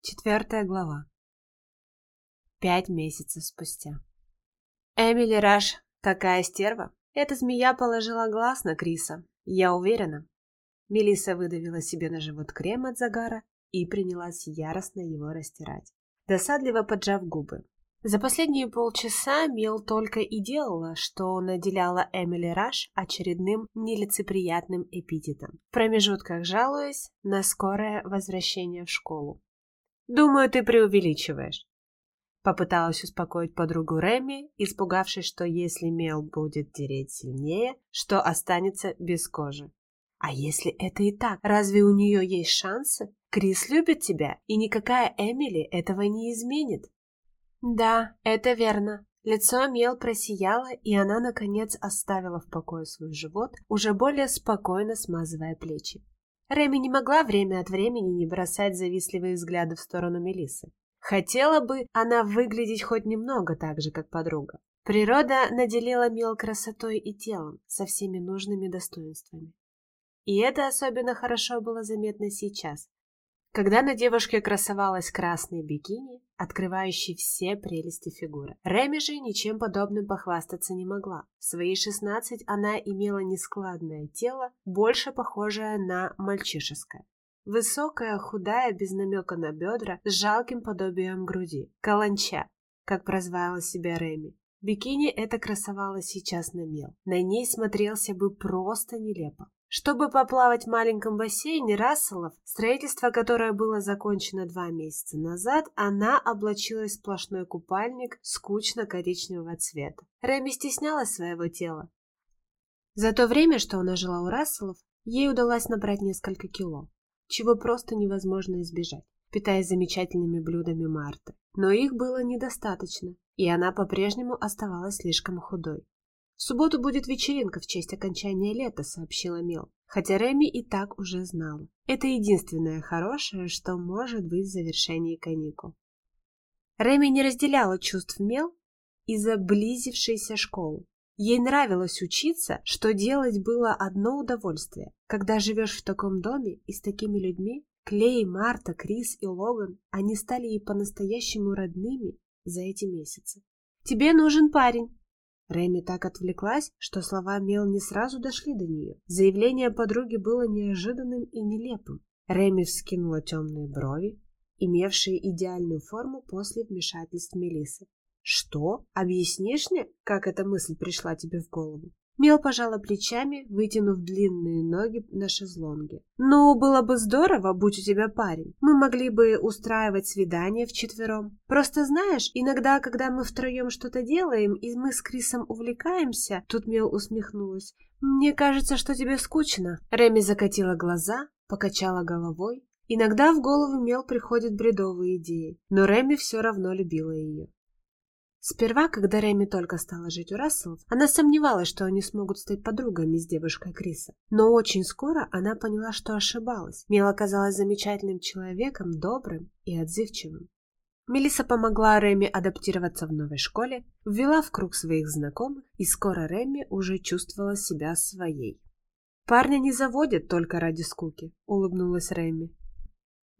Четвертая глава. Пять месяцев спустя. Эмили Раш, какая стерва. Эта змея положила глаз на Криса, я уверена. Мелисса выдавила себе на живот крем от загара и принялась яростно его растирать, досадливо поджав губы. За последние полчаса Мел только и делала, что наделяла Эмили Раш очередным нелицеприятным эпитетом, в промежутках жалуясь на скорое возвращение в школу. «Думаю, ты преувеличиваешь». Попыталась успокоить подругу Реми, испугавшись, что если Мел будет тереть сильнее, что останется без кожи. А если это и так, разве у нее есть шансы? Крис любит тебя, и никакая Эмили этого не изменит. Да, это верно. Лицо Мел просияло, и она, наконец, оставила в покое свой живот, уже более спокойно смазывая плечи. Реми не могла время от времени не бросать завистливые взгляды в сторону Мелисы. Хотела бы она выглядеть хоть немного так же, как подруга. Природа наделила Мел красотой и телом, со всеми нужными достоинствами. И это особенно хорошо было заметно сейчас, когда на девушке красовалась красная бикини, открывающий все прелести фигуры. Реми же ничем подобным похвастаться не могла. В свои 16 она имела нескладное тело, больше похожее на мальчишеское. Высокая, худая, без намека на бедра, с жалким подобием груди. Каланча, как прозвала себя Реми. Бикини это красовало сейчас на мел. На ней смотрелся бы просто нелепо. Чтобы поплавать в маленьком бассейне Расселов, строительство которое было закончено два месяца назад, она облачилась в сплошной купальник скучно-коричневого цвета. Рэми стеснялась своего тела. За то время, что она жила у Расселов, ей удалось набрать несколько кило, чего просто невозможно избежать, питаясь замечательными блюдами Марты. Но их было недостаточно, и она по-прежнему оставалась слишком худой. «В субботу будет вечеринка в честь окончания лета», — сообщила Мел. Хотя Реми и так уже знала. Это единственное хорошее, что может быть в завершении каникул. Реми не разделяла чувств Мел из-за близившейся школы. Ей нравилось учиться, что делать было одно удовольствие. Когда живешь в таком доме и с такими людьми, Клей, Марта, Крис и Логан, они стали ей по-настоящему родными за эти месяцы. «Тебе нужен парень», Рэми так отвлеклась, что слова Мел не сразу дошли до нее. Заявление подруги было неожиданным и нелепым. Рэми вскинула темные брови, имевшие идеальную форму после вмешательств Мелисы. «Что? Объяснишь мне, как эта мысль пришла тебе в голову?» Мел пожала плечами, вытянув длинные ноги на шезлонге. «Ну, было бы здорово, будь у тебя парень. Мы могли бы устраивать свидание вчетвером. Просто знаешь, иногда, когда мы втроем что-то делаем, и мы с Крисом увлекаемся...» Тут Мел усмехнулась. «Мне кажется, что тебе скучно». Реми закатила глаза, покачала головой. Иногда в голову Мел приходят бредовые идеи, но Реми все равно любила ее. Сперва, когда Рэми только стала жить у Расселов, она сомневалась, что они смогут стать подругами с девушкой Криса. Но очень скоро она поняла, что ошибалась. Мел оказалась замечательным человеком, добрым и отзывчивым. Мелиса помогла Рэми адаптироваться в новой школе, ввела в круг своих знакомых, и скоро Рэми уже чувствовала себя своей. «Парня не заводят только ради скуки», — улыбнулась Рэми.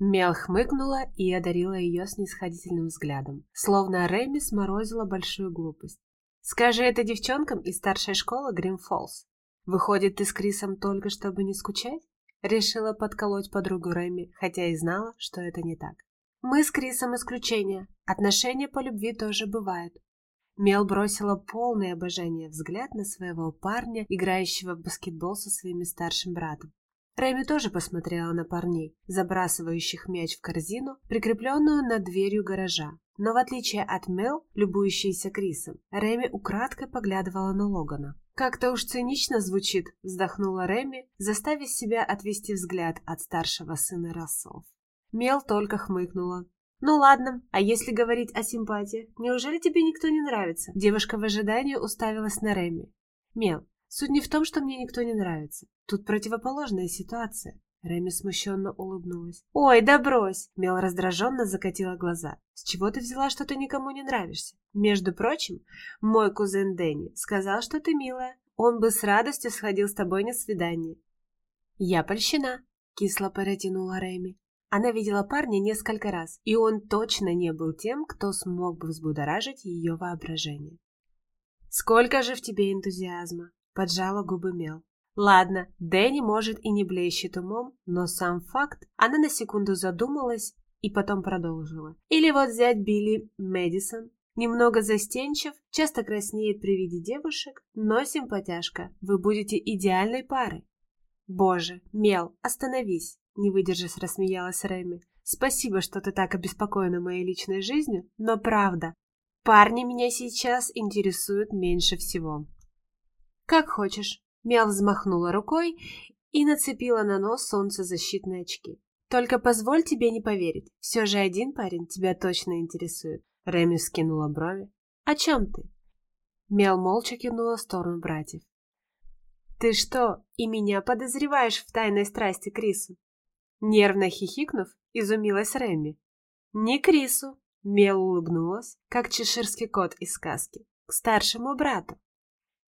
Мел хмыкнула и одарила ее снисходительным взглядом, словно Рэми сморозила большую глупость. «Скажи это девчонкам из старшей школы Гримфолс. Выходит, ты с Крисом только чтобы не скучать?» Решила подколоть подругу Рэми, хотя и знала, что это не так. «Мы с Крисом исключение. Отношения по любви тоже бывают». Мел бросила полное обожание взгляд на своего парня, играющего в баскетбол со своим старшим братом. Рэми тоже посмотрела на парней, забрасывающих мяч в корзину, прикрепленную над дверью гаража. Но в отличие от Мел, любующейся Крисом, Рэми украдкой поглядывала на Логана. «Как-то уж цинично звучит», — вздохнула Рэми, заставив себя отвести взгляд от старшего сына Расселов. Мел только хмыкнула. «Ну ладно, а если говорить о симпатии, неужели тебе никто не нравится?» Девушка в ожидании уставилась на Рэми. «Мел, Суть не в том, что мне никто не нравится. Тут противоположная ситуация. Реми смущенно улыбнулась. «Ой, да брось!» Мел раздраженно закатила глаза. «С чего ты взяла, что ты никому не нравишься? Между прочим, мой кузен Дэнни сказал, что ты милая. Он бы с радостью сходил с тобой на свидание». «Я польщена», — кисло протянула Реми. Она видела парня несколько раз, и он точно не был тем, кто смог бы взбудоражить ее воображение. «Сколько же в тебе энтузиазма!» – поджала губы Мел. Ладно, Дэнни может и не блещет умом, но сам факт, она на секунду задумалась и потом продолжила. Или вот взять Билли Мэдисон. Немного застенчив, часто краснеет при виде девушек, но симпатяшка. Вы будете идеальной парой. Боже, Мел, остановись, не выдержав, рассмеялась Рэми. Спасибо, что ты так обеспокоена моей личной жизнью, но правда, парни меня сейчас интересуют меньше всего. Как хочешь. Мел взмахнула рукой и нацепила на нос солнцезащитные очки. «Только позволь тебе не поверить. Все же один парень тебя точно интересует». Реми скинула брови. «О чем ты?» Мел молча кивнула в сторону братьев. «Ты что, и меня подозреваешь в тайной страсти Крису?» Нервно хихикнув, изумилась Реми. «Не Крису!» Мел улыбнулась, как чеширский кот из сказки, к старшему брату.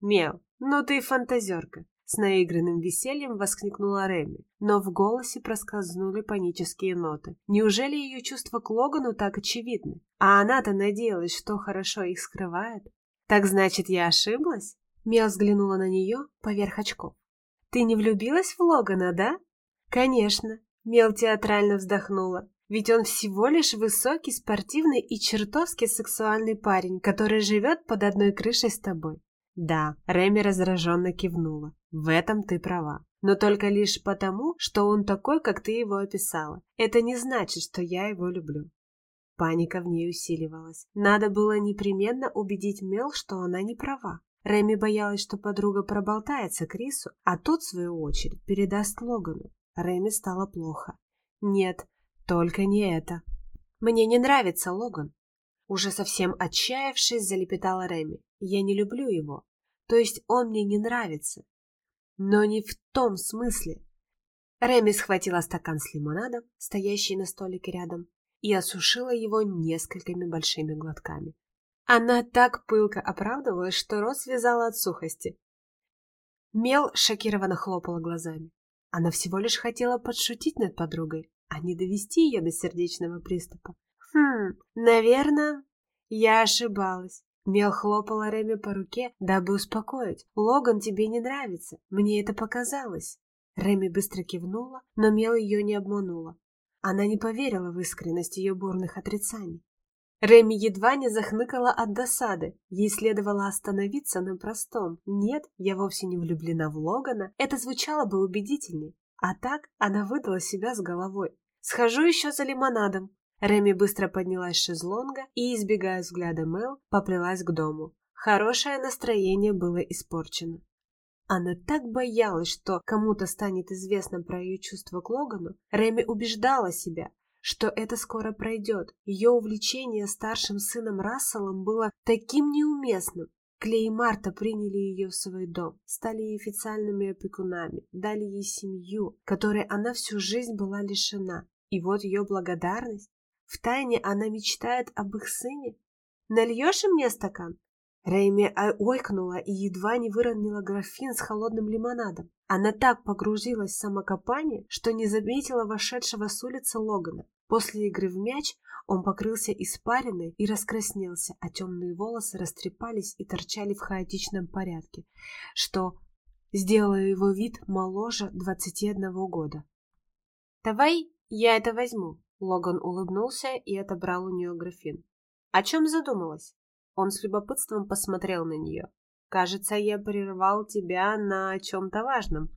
«Мел, ну ты фантазерка!» С наигранным весельем воскликнула Реми, но в голосе проскользнули панические ноты. Неужели ее чувства к Логану так очевидны? А она-то надеялась, что хорошо их скрывает. Так значит, я ошиблась? Мел взглянула на нее поверх очков. Ты не влюбилась в Логана, да? Конечно. Мел театрально вздохнула. Ведь он всего лишь высокий, спортивный и чертовски сексуальный парень, который живет под одной крышей с тобой. Да, Реми раздраженно кивнула. В этом ты права. Но только лишь потому, что он такой, как ты его описала. Это не значит, что я его люблю. Паника в ней усиливалась. Надо было непременно убедить Мел, что она не права. Реми боялась, что подруга проболтается Крису, а тот, в свою очередь, передаст Логану. Реми стало плохо. Нет, только не это. Мне не нравится Логан. Уже совсем отчаявшись, залепетала Реми. Я не люблю его. То есть он мне не нравится. Но не в том смысле. Реми схватила стакан с лимонадом, стоящий на столике рядом, и осушила его несколькими большими глотками. Она так пылко оправдывалась, что рот связала от сухости. Мел шокированно хлопала глазами. Она всего лишь хотела подшутить над подругой, а не довести ее до сердечного приступа. Хм, наверное, я ошибалась. Мел хлопала Реми по руке, дабы успокоить. «Логан тебе не нравится. Мне это показалось». Реми быстро кивнула, но Мел ее не обманула. Она не поверила в искренность ее бурных отрицаний. Реми едва не захныкала от досады. Ей следовало остановиться на простом. «Нет, я вовсе не влюблена в Логана». Это звучало бы убедительней. А так она выдала себя с головой. «Схожу еще за лимонадом», Реми быстро поднялась с шезлонга и, избегая взгляда Мел, поплелась к дому. Хорошее настроение было испорчено. Она так боялась, что кому-то станет известно про ее чувство к Логану. Реми убеждала себя, что это скоро пройдет. Ее увлечение старшим сыном Расселом было таким неуместным. Клей и Марта приняли ее в свой дом, стали ей официальными опекунами, дали ей семью, которой она всю жизнь была лишена. И вот ее благодарность. Втайне она мечтает об их сыне. Нальешь им мне стакан? Рэйми ойкнула и едва не выронила графин с холодным лимонадом. Она так погрузилась в самокопание, что не заметила вошедшего с улицы Логана. После игры в мяч он покрылся испариной и раскраснелся, а темные волосы растрепались и торчали в хаотичном порядке, что сделало его вид моложе двадцати одного года. «Давай я это возьму», Логан улыбнулся и отобрал у нее графин. «О чем задумалась?» Он с любопытством посмотрел на нее. «Кажется, я прервал тебя на чем-то важном».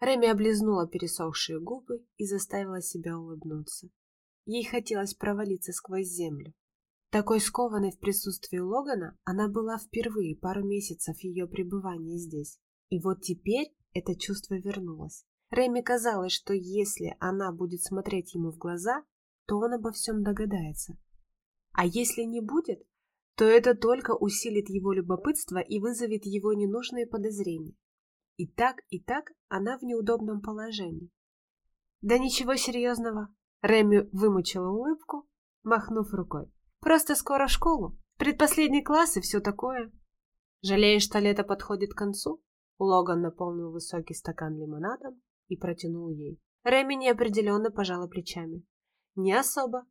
Реми облизнула пересохшие губы и заставила себя улыбнуться. Ей хотелось провалиться сквозь землю. Такой скованной в присутствии Логана она была впервые пару месяцев ее пребывания здесь. И вот теперь это чувство вернулось. Рэми казалось, что если она будет смотреть ему в глаза, то он обо всем догадается. А если не будет, то это только усилит его любопытство и вызовет его ненужные подозрения. И так, и так она в неудобном положении. Да ничего серьезного. Рэми вымучила улыбку, махнув рукой. Просто скоро в школу. Предпоследний класс и все такое. Жалеешь, что лето подходит к концу? Логан наполнил высокий стакан лимонадом и протянул ей. Реми неопределенно пожала плечами. Не особо.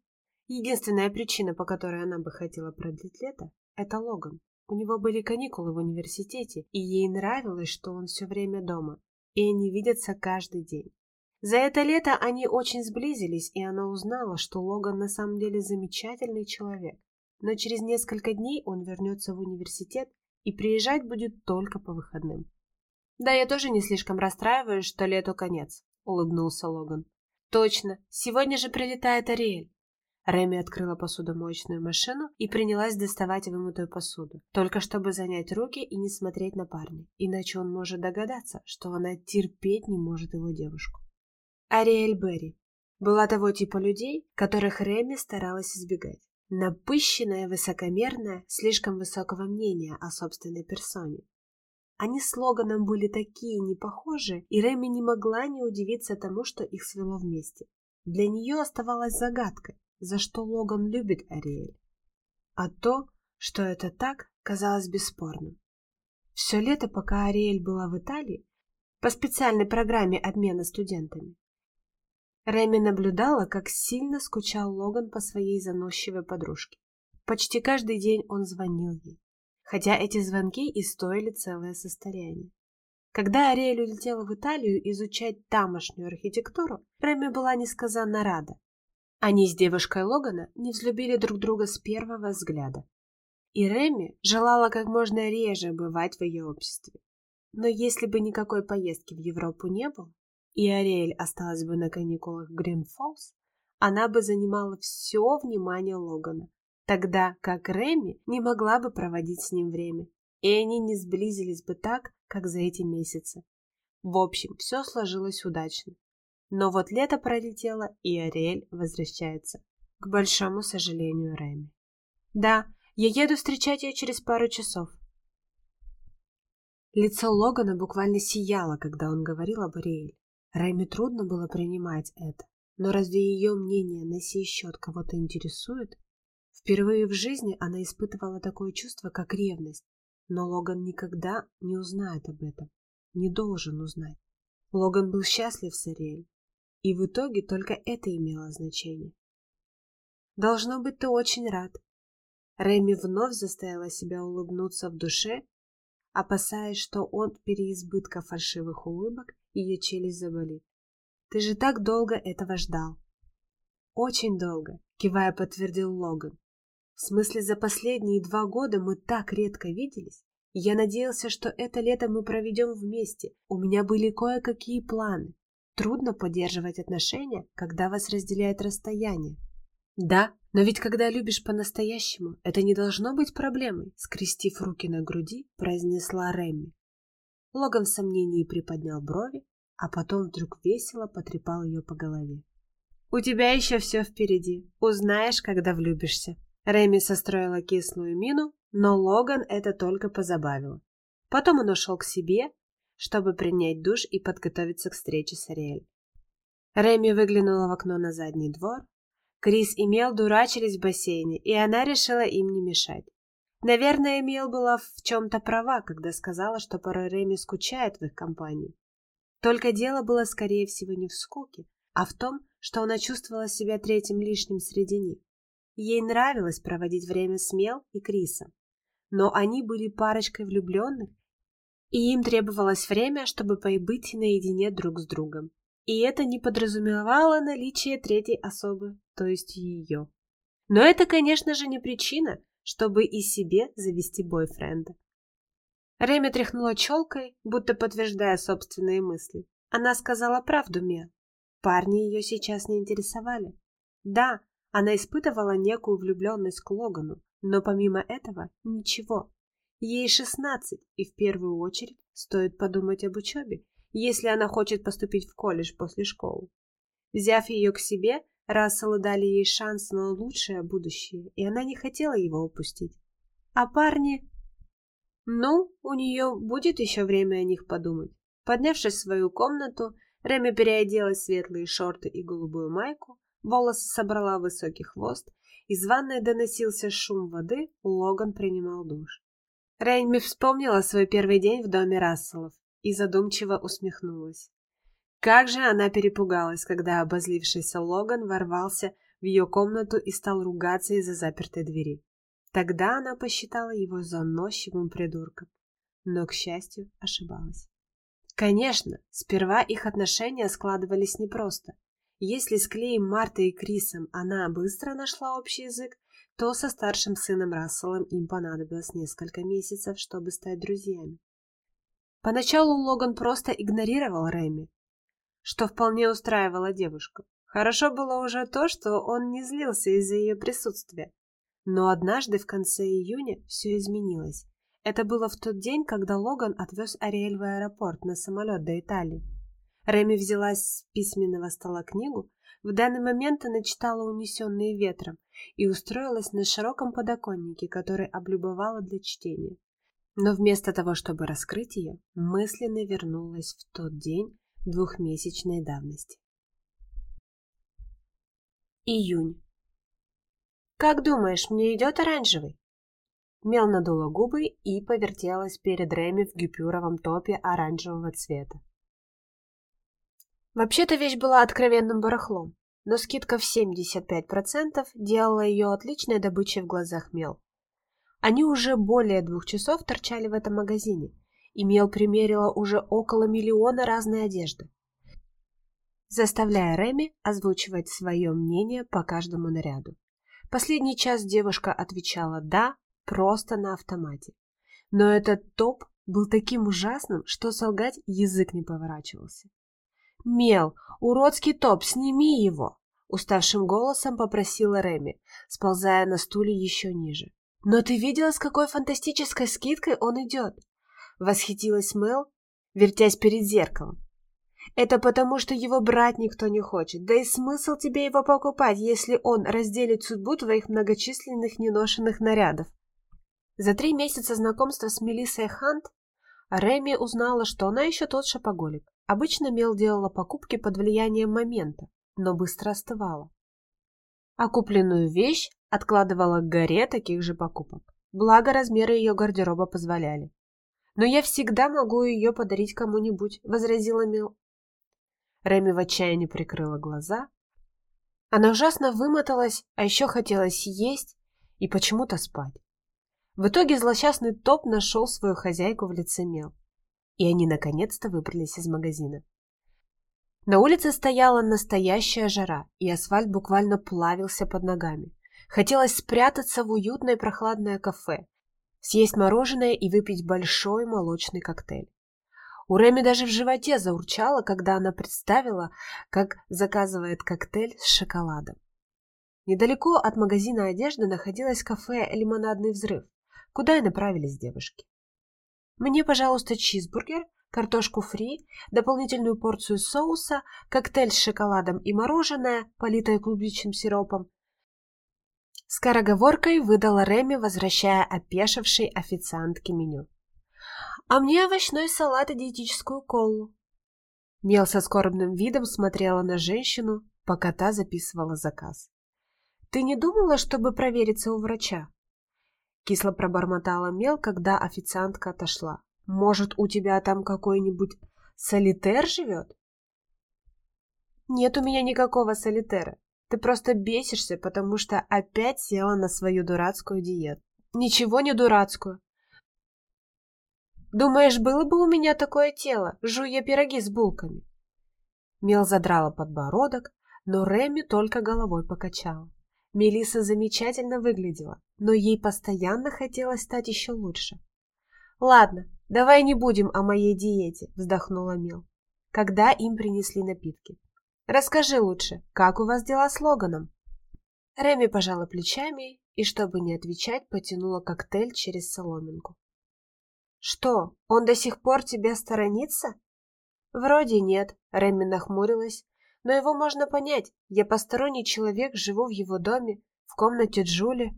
Единственная причина, по которой она бы хотела продлить лето, это Логан. У него были каникулы в университете, и ей нравилось, что он все время дома, и они видятся каждый день. За это лето они очень сблизились, и она узнала, что Логан на самом деле замечательный человек. Но через несколько дней он вернется в университет и приезжать будет только по выходным. «Да, я тоже не слишком расстраиваюсь, что лету конец», — улыбнулся Логан. «Точно, сегодня же прилетает Ариэль. Реми открыла посудомоечную машину и принялась доставать вымытую посуду, только чтобы занять руки и не смотреть на парня, иначе он может догадаться, что она терпеть не может его девушку. Ариэль Берри была того типа людей, которых Реми старалась избегать. Напыщенная, высокомерная, слишком высокого мнения о собственной персоне. Они с Логаном были такие непохожи, и Реми не могла не удивиться тому, что их свело вместе. Для нее оставалась загадкой, за что Логан любит Ариэль. А то, что это так, казалось бесспорным. Все лето, пока Ариэль была в Италии, по специальной программе обмена студентами, Реми наблюдала, как сильно скучал Логан по своей заносчивой подружке. Почти каждый день он звонил ей, хотя эти звонки и стоили целое состояние. Когда Ариэль улетела в Италию изучать тамошнюю архитектуру, Реми была несказанно рада. Они с девушкой Логана не взлюбили друг друга с первого взгляда. И Реми желала как можно реже бывать в ее обществе. Но если бы никакой поездки в Европу не было, и Ариэль осталась бы на каникулах в Гринфоллс, она бы занимала все внимание Логана, тогда как Реми не могла бы проводить с ним время, и они не сблизились бы так, как за эти месяцы. В общем, все сложилось удачно. Но вот лето пролетело, и Ариэль возвращается. К большому сожалению Реми. Да, я еду встречать ее через пару часов. Лицо Логана буквально сияло, когда он говорил об Ариэль. Рэми трудно было принимать это, но разве ее мнение на сей счет кого-то интересует? Впервые в жизни она испытывала такое чувство, как ревность, но Логан никогда не узнает об этом, не должен узнать. Логан был счастлив с Ариэль, и в итоге только это имело значение. «Должно быть, ты очень рад». Рэми вновь заставила себя улыбнуться в душе, опасаясь, что от переизбытка фальшивых улыбок ее челюсть заболит. Ты же так долго этого ждал. Очень долго, кивая, подтвердил Логан. В смысле, за последние два года мы так редко виделись. Я надеялся, что это лето мы проведем вместе. У меня были кое-какие планы. Трудно поддерживать отношения, когда вас разделяет расстояние. Да, но ведь когда любишь по-настоящему, это не должно быть проблемой, скрестив руки на груди, произнесла Рэмми. Логан в сомнении приподнял брови, а потом вдруг весело потрепал ее по голове. «У тебя еще все впереди. Узнаешь, когда влюбишься». Рэми состроила кислую мину, но Логан это только позабавил. Потом он ушел к себе, чтобы принять душ и подготовиться к встрече с Ариэль. Рэми выглянула в окно на задний двор. Крис и Мел дурачились в бассейне, и она решила им не мешать. Наверное, Мел была в чем-то права, когда сказала, что пора Реми скучает в их компании. Только дело было, скорее всего, не в скуке, а в том, что она чувствовала себя третьим лишним среди них. Ей нравилось проводить время с Мел и Крисом, но они были парочкой влюбленных, и им требовалось время, чтобы побыть наедине друг с другом. И это не подразумевало наличие третьей особы, то есть ее. Но это, конечно же, не причина, чтобы и себе завести бойфренда. Реми тряхнула челкой, будто подтверждая собственные мысли. Она сказала правду Ме. Парни ее сейчас не интересовали. Да, она испытывала некую влюбленность к Логану, но помимо этого ничего. Ей шестнадцать, и в первую очередь стоит подумать об учебе, если она хочет поступить в колледж после школы. Взяв ее к себе, Расселы дали ей шанс на лучшее будущее, и она не хотела его упустить. А парни... Ну, у нее будет еще время о них подумать. Поднявшись в свою комнату, Реми переоделась в светлые шорты и голубую майку, волосы собрала в высокий хвост, из ванной доносился шум воды, Логан принимал душ. Рейми вспомнила свой первый день в доме Расселов и задумчиво усмехнулась. Как же она перепугалась, когда обозлившийся Логан ворвался в ее комнату и стал ругаться из-за запертой двери. Тогда она посчитала его заносчивым придурком, но, к счастью, ошибалась. Конечно, сперва их отношения складывались непросто. Если с Клеем, Мартой и Крисом она быстро нашла общий язык, то со старшим сыном Расселом им понадобилось несколько месяцев, чтобы стать друзьями. Поначалу Логан просто игнорировал Рэми, что вполне устраивало девушку. Хорошо было уже то, что он не злился из-за ее присутствия. Но однажды в конце июня все изменилось. Это было в тот день, когда Логан отвез Ариэль в аэропорт на самолет до Италии. Реми взяла с письменного стола книгу, в данный момент она читала «Унесенные ветром» и устроилась на широком подоконнике, который облюбовала для чтения. Но вместо того, чтобы раскрыть ее, мысленно вернулась в тот день двухмесячной давности. Июнь. «Как думаешь, мне идет оранжевый?» Мел надула губы и повертелась перед Реми в гипюровом топе оранжевого цвета. Вообще-то вещь была откровенным барахлом, но скидка в 75% делала ее отличной добычей в глазах Мел. Они уже более двух часов торчали в этом магазине, и Мел примерила уже около миллиона разной одежды, заставляя Реми озвучивать свое мнение по каждому наряду. Последний час девушка отвечала «да», просто на автомате. Но этот топ был таким ужасным, что солгать язык не поворачивался. «Мел, уродский топ, сними его!» Уставшим голосом попросила Реми, сползая на стуле еще ниже. «Но ты видела, с какой фантастической скидкой он идет?» Восхитилась Мел, вертясь перед зеркалом. «Это потому, что его брать никто не хочет. Да и смысл тебе его покупать, если он разделит судьбу твоих многочисленных неношенных нарядов?» За три месяца знакомства с Мелиссой Хант Реми узнала, что она еще тот шопоголик. Обычно Мел делала покупки под влиянием момента, но быстро остывала. А купленную вещь откладывала к горе таких же покупок. Благо, размеры ее гардероба позволяли. «Но я всегда могу ее подарить кому-нибудь», — возразила Мел. Реми в отчаянии прикрыла глаза. Она ужасно вымоталась, а еще хотелось есть и почему-то спать. В итоге злосчастный топ нашел свою хозяйку в лице Мел и они наконец-то выбрались из магазина. На улице стояла настоящая жара, и асфальт буквально плавился под ногами. Хотелось спрятаться в уютное прохладное кафе, съесть мороженое и выпить большой молочный коктейль. У Реми даже в животе заурчало, когда она представила, как заказывает коктейль с шоколадом. Недалеко от магазина одежды находилось кафе «Лимонадный взрыв», куда и направились девушки. Мне, пожалуйста, чизбургер, картошку фри, дополнительную порцию соуса, коктейль с шоколадом и мороженое, политое клубничным сиропом. Скороговоркой выдала Реми, возвращая опешившей официантке меню. «А мне овощной салат и диетическую колу». Мел со скорбным видом смотрела на женщину, пока та записывала заказ. «Ты не думала, чтобы провериться у врача?» Кисло пробормотала Мел, когда официантка отошла. «Может, у тебя там какой-нибудь солитер живет?» «Нет у меня никакого солитера. Ты просто бесишься, потому что опять села на свою дурацкую диету». «Ничего не дурацкую. Думаешь, было бы у меня такое тело, жуя пироги с булками?» Мел задрала подбородок, но Реми только головой покачала. Мелиса замечательно выглядела, но ей постоянно хотелось стать еще лучше. «Ладно, давай не будем о моей диете», — вздохнула Мил, когда им принесли напитки. «Расскажи лучше, как у вас дела с Логаном?» Реми пожала плечами и, чтобы не отвечать, потянула коктейль через соломинку. «Что, он до сих пор тебя сторонится?» «Вроде нет», — Реми нахмурилась, но его можно понять. Я посторонний человек, живу в его доме, в комнате Джули.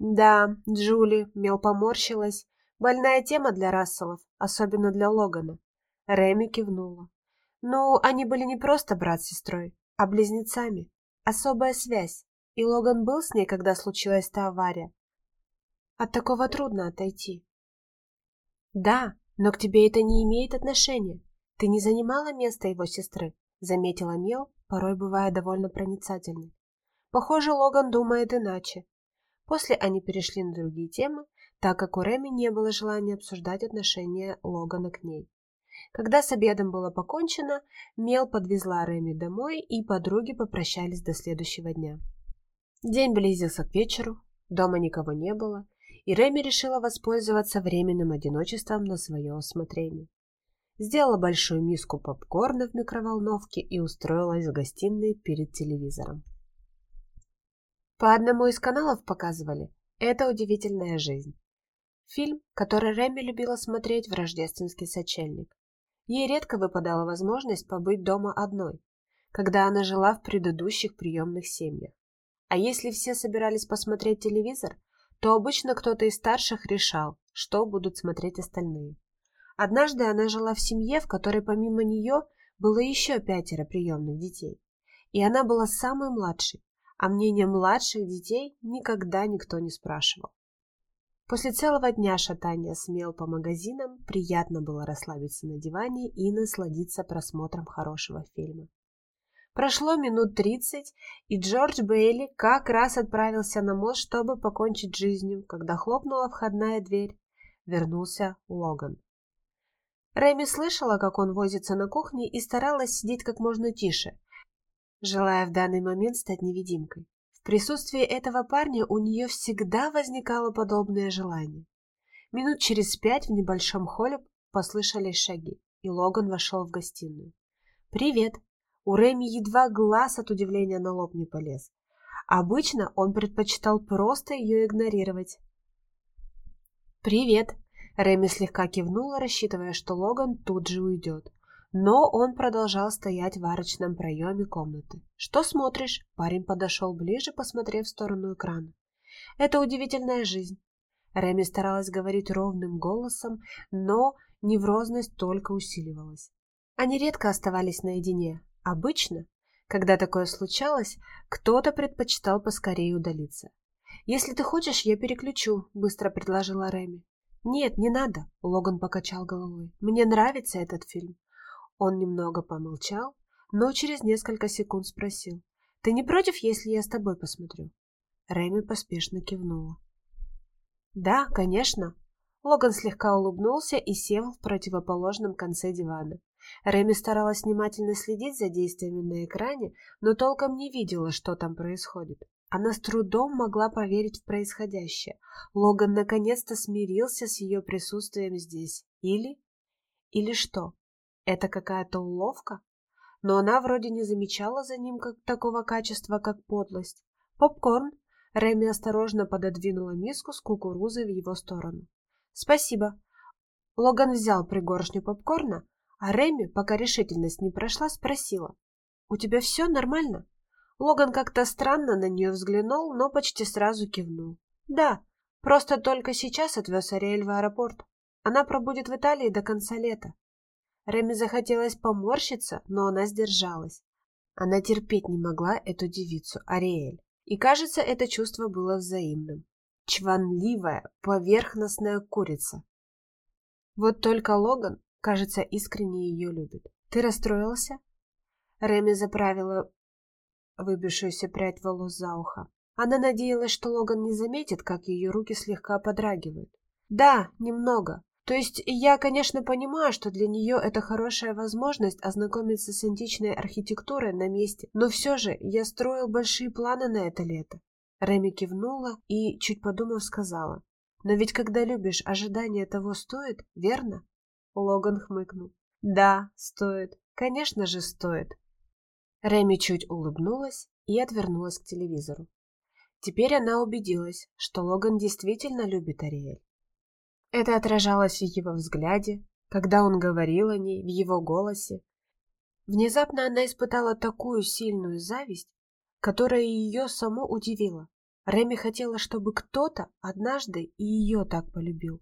Да, Джули, Мел поморщилась. Больная тема для Расселов, особенно для Логана. Реми кивнула. Ну, они были не просто брат с сестрой, а близнецами. Особая связь. И Логан был с ней, когда случилась та авария. От такого трудно отойти. Да, но к тебе это не имеет отношения. Ты не занимала место его сестры, заметила Мел, порой бывая довольно проницательной. Похоже, Логан думает иначе. После они перешли на другие темы, так как у Реми не было желания обсуждать отношения Логана к ней. Когда с обедом было покончено, Мел подвезла Реми домой, и подруги попрощались до следующего дня. День близился к вечеру, дома никого не было, и Реми решила воспользоваться временным одиночеством на свое усмотрение. Сделала большую миску попкорна в микроволновке и устроилась в гостиной перед телевизором. По одному из каналов показывали «Это удивительная жизнь». Фильм, который Реми любила смотреть в рождественский сочельник. Ей редко выпадала возможность побыть дома одной, когда она жила в предыдущих приемных семьях. А если все собирались посмотреть телевизор, то обычно кто-то из старших решал, что будут смотреть остальные. Однажды она жила в семье, в которой помимо нее было еще пятеро приемных детей. И она была самой младшей, а мнение младших детей никогда никто не спрашивал. После целого дня шатания смел по магазинам приятно было расслабиться на диване и насладиться просмотром хорошего фильма. Прошло минут тридцать, и Джордж Бейли как раз отправился на мост, чтобы покончить жизнью, когда хлопнула входная дверь. Вернулся Логан. Рэми слышала, как он возится на кухне и старалась сидеть как можно тише, желая в данный момент стать невидимкой. В присутствии этого парня у нее всегда возникало подобное желание. Минут через пять в небольшом холле послышались шаги, и Логан вошел в гостиную. «Привет!» У Рэми едва глаз от удивления на лоб не полез. Обычно он предпочитал просто ее игнорировать. «Привет!» Рэми слегка кивнула, рассчитывая, что Логан тут же уйдет. Но он продолжал стоять в арочном проеме комнаты. «Что смотришь?» Парень подошел ближе, посмотрев в сторону экрана. «Это удивительная жизнь». Реми старалась говорить ровным голосом, но неврозность только усиливалась. Они редко оставались наедине. Обычно, когда такое случалось, кто-то предпочитал поскорее удалиться. «Если ты хочешь, я переключу», — быстро предложила Реми. «Нет, не надо», — Логан покачал головой. «Мне нравится этот фильм. Он немного помолчал, но через несколько секунд спросил. «Ты не против, если я с тобой посмотрю?» Рэми поспешно кивнула. «Да, конечно». Логан слегка улыбнулся и сел в противоположном конце дивана. Рэми старалась внимательно следить за действиями на экране, но толком не видела, что там происходит. Она с трудом могла поверить в происходящее. Логан наконец-то смирился с ее присутствием здесь. Или... Или что? Это какая-то уловка? Но она вроде не замечала за ним как такого качества, как подлость. Попкорн. Реми осторожно пододвинула миску с кукурузой в его сторону. Спасибо. Логан взял пригоршню попкорна, а Реми, пока решительность не прошла, спросила. «У тебя все нормально?» Логан как-то странно на нее взглянул, но почти сразу кивнул. «Да, просто только сейчас отвез Ариэль в аэропорт. Она пробудет в Италии до конца лета. Реми захотелось поморщиться, но она сдержалась. Она терпеть не могла эту девицу, Ариэль. И, кажется, это чувство было взаимным. Чванливая, поверхностная курица. Вот только Логан, кажется, искренне ее любит. Ты расстроился? Реми заправила выбившуюся прядь волос за ухо. Она надеялась, что Логан не заметит, как ее руки слегка подрагивают. Да, немного. То есть я, конечно, понимаю, что для нее это хорошая возможность ознакомиться с античной архитектурой на месте, но все же я строил большие планы на это лето. Реми кивнула и, чуть подумав, сказала. Но ведь когда любишь, ожидание того стоит, верно? Логан хмыкнул. Да, стоит. Конечно же, стоит. Реми чуть улыбнулась и отвернулась к телевизору. Теперь она убедилась, что Логан действительно любит Ариэль. Это отражалось в его взгляде, когда он говорил о ней, в его голосе. Внезапно она испытала такую сильную зависть, которая ее само удивила. Реми хотела, чтобы кто-то однажды и ее так полюбил.